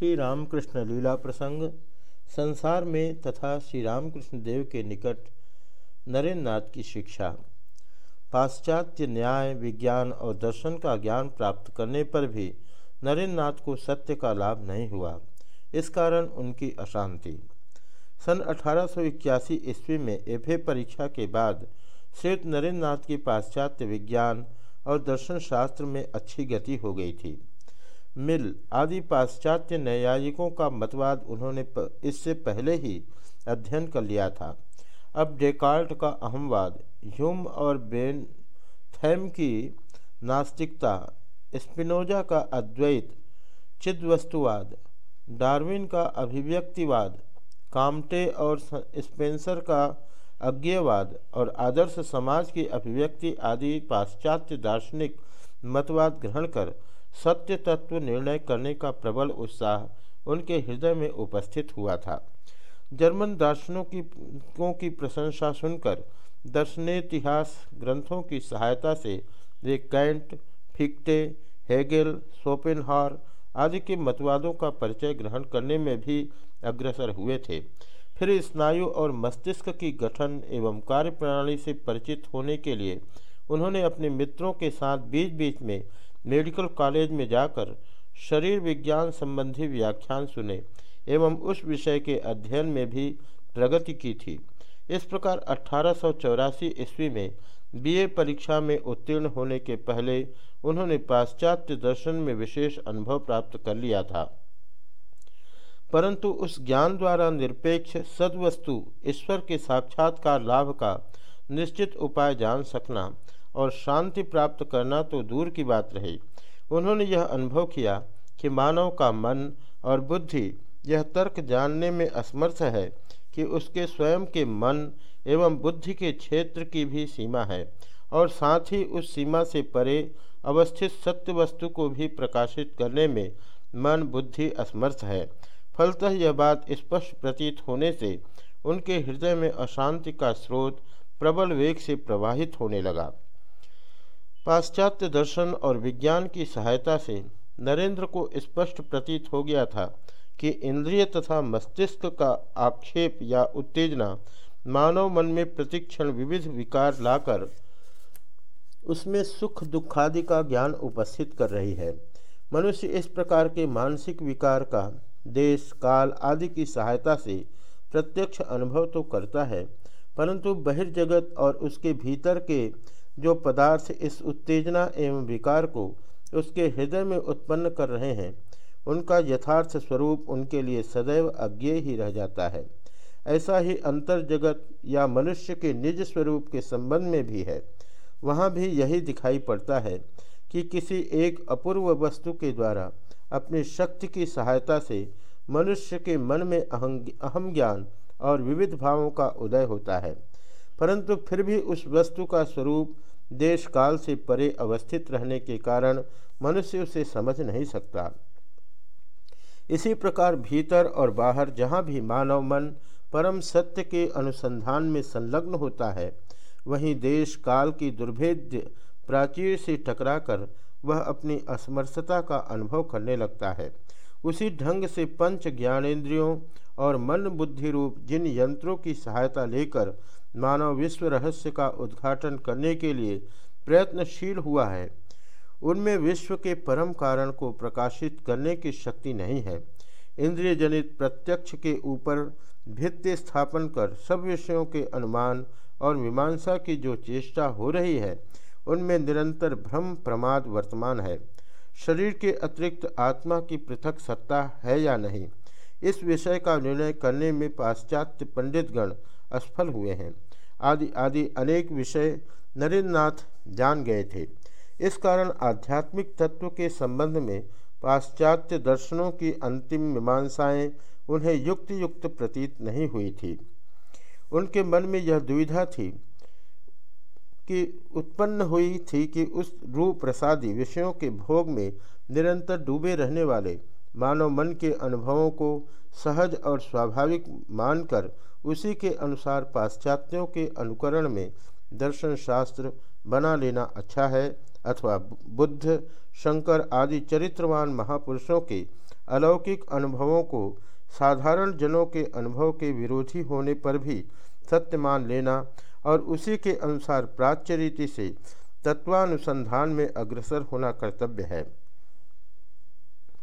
श्री रामकृष्ण लीला प्रसंग, संसार में तथा श्री रामकृष्ण देव के निकट नरेंद्र नाथ की शिक्षा। पाश्चात्य न्याय, विज्ञान और दर्शन का ज्ञान प्राप्त करने पर भी नरेंद्र नाथ को सत्य का लाभ नहीं हुआ। इस कारण उनकी अशांति। सन अठारह सौ इक्यासी ईस्वी में एफए परीक्षा के बाद श्रेत नरेंद्र नाथ की पाश्चात्य विज्ञान और दर्शन शास्त्र में अच्छी गति हो गई थी। मिल आदि पाश्चात्य न्यायिकों का मतवाद उन्होंने इससे पहले ही अध्ययन कर लिया था। अब डेकाल्ट का अहमवाद, ह्यूम और बेन, थैम की नास्तिकता, स्पिनोजा का अद्वैत, चिद्वस्तुवाद, डार्विन का अभिव्यक्तिवाद, कामटे और स्पेंसर का अज्ञेयवाद और आदर्श समाज की अभिव्यक्ति आदि पाश्चात्य दार्शनिक मतवाद ग्रहण कर सत्य तत्व निर्णय करने का प्रबल उत्साह उनके हृदय में उपस्थित हुआ था। जर्मन दार्शनों की, को प्रशंसा सुनकर दर्शनेतिहास ग्रंथों की सहायता से वे कैंट, फिक्टे, हेगेल, सोपेनहार आदि के मतवादों का परिचय ग्रहण करने में भी अग्रसर हुए थे। फिर स्नायु और मस्तिष्क की गठन एवं कार्यप्रणाली से परिचित होने के लिए उन्होंने अपने मित्रों के साथ बीच बीच में मेडिकल कॉलेज में जाकर शरीर विज्ञान संबंधी व्याख्यान सुने एवं उस विषय के अध्ययन में भी प्रगति की थी। इस प्रकार अठारह ईस्वी में बीए परीक्षा में उत्तीर्ण होने के पहले उन्होंने पाश्चात्य दर्शन में विशेष अनुभव प्राप्त कर लिया था। परंतु उस ज्ञान द्वारा निरपेक्ष सदवस्तु ईश्वर के साक्षात्कार लाभ का निश्चित उपाय जान सकना और शांति प्राप्त करना तो दूर की बात रही। उन्होंने यह अनुभव किया कि मानव का मन और बुद्धि, यह तर्क जानने में असमर्थ है कि उसके स्वयं के मन एवं बुद्धि के क्षेत्र की भी सीमा है और साथ ही उस सीमा से परे अवस्थित सत्य वस्तु को भी प्रकाशित करने में मन, बुद्धि असमर्थ है। फलतः यह बात स्पष्ट प्रतीत होने से उनके हृदय में अशांति का स्रोत प्रबल वेग से प्रवाहित होने लगा। पाश्चात्य दर्शन और विज्ञान की सहायता से नरेंद्र को स्पष्ट प्रतीत हो गया था कि इंद्रिय तथा मस्तिष्क का आक्षेप या उत्तेजना मानव मन में प्रतिक्षण विविध विकार लाकर उसमें सुख दुखादि का ज्ञान उपस्थित कर रही है। मनुष्य इस प्रकार के मानसिक विकार का देश, काल आदि की सहायता से प्रत्यक्ष अनुभव तो करता है, परंतु बहिर्जगत और उसके भीतर के जो पदार्थ इस उत्तेजना एवं विकार को उसके हृदय में उत्पन्न कर रहे हैं, उनका यथार्थ स्वरूप उनके लिए सदैव अज्ञेय ही रह जाता है। ऐसा ही अंतर जगत या मनुष्य के निज स्वरूप के संबंध में भी है। वहाँ भी यही दिखाई पड़ता है कि किसी एक अपूर्व वस्तु के द्वारा अपनी शक्ति की सहायता से मनुष्य के मन में अहम ज्ञान और विविध भावों का उदय होता है। परंतु फिर भी उस वस्तु का स्वरूप देश काल से परे अवस्थित रहने के कारण मनुष्य उसे समझ नहीं सकता। इसी प्रकार भीतर और बाहर जहाँ भी मानव मन परम सत्य के अनुसंधान में संलग्न होता है, वहीं देश काल की दुर्भेद्य प्राचीर से टकराकर वह अपनी असमर्थता का अनुभव करने लगता है। उसी ढंग से पंच ज्ञानेन्द्रियों और मन बुद्धि रूप जिन यंत्रों की सहायता लेकर मानव विश्व रहस्य का उद्घाटन करने के लिए प्रयत्नशील हुआ है। उनमें विश्व के परम कारण को प्रकाशित करने की शक्ति नहीं है। इंद्रिय जनित प्रत्यक्ष के ऊपर भित्ति स्थापन कर सब विषयों के अनुमान और मीमांसा की जो चेष्टा हो रही है, उनमें निरंतर भ्रम, प्रमाद वर्तमान है। शरीर के अतिरिक्त आत्मा की पृथक सत्ता है या नहीं, इस विषय का निर्णय करने में पाश्चात्य पंडितगण असफल हुए हैं। आदि आदि अनेक विषय नरेंद्र नाथ जान गए थे। इस कारण आध्यात्मिक तत्व के संबंध में पाश्चात्य दर्शनों की अंतिम मीमांसाएँ उन्हें युक्त युक्त प्रतीत नहीं हुई थी। उनके मन में यह दुविधा थी कि उत्पन्न हुई थी कि उस रूप प्रसादी विषयों के भोग में निरंतर डूबे रहने वाले मानव मन के अनुभवों को सहज और स्वाभाविक मानकर उसी के अनुसार पाश्चात्यों के अनुकरण में दर्शन शास्त्र बना लेना अच्छा है अथवा बुद्ध, शंकर आदि चरित्रवान महापुरुषों के अलौकिक अनुभवों को साधारण जनों के अनुभव के विरोधी होने पर भी सत्य मान लेना और उसी के अनुसार प्राच्य रीति से तत्वानुसंधान में अग्रसर होना कर्तव्य है।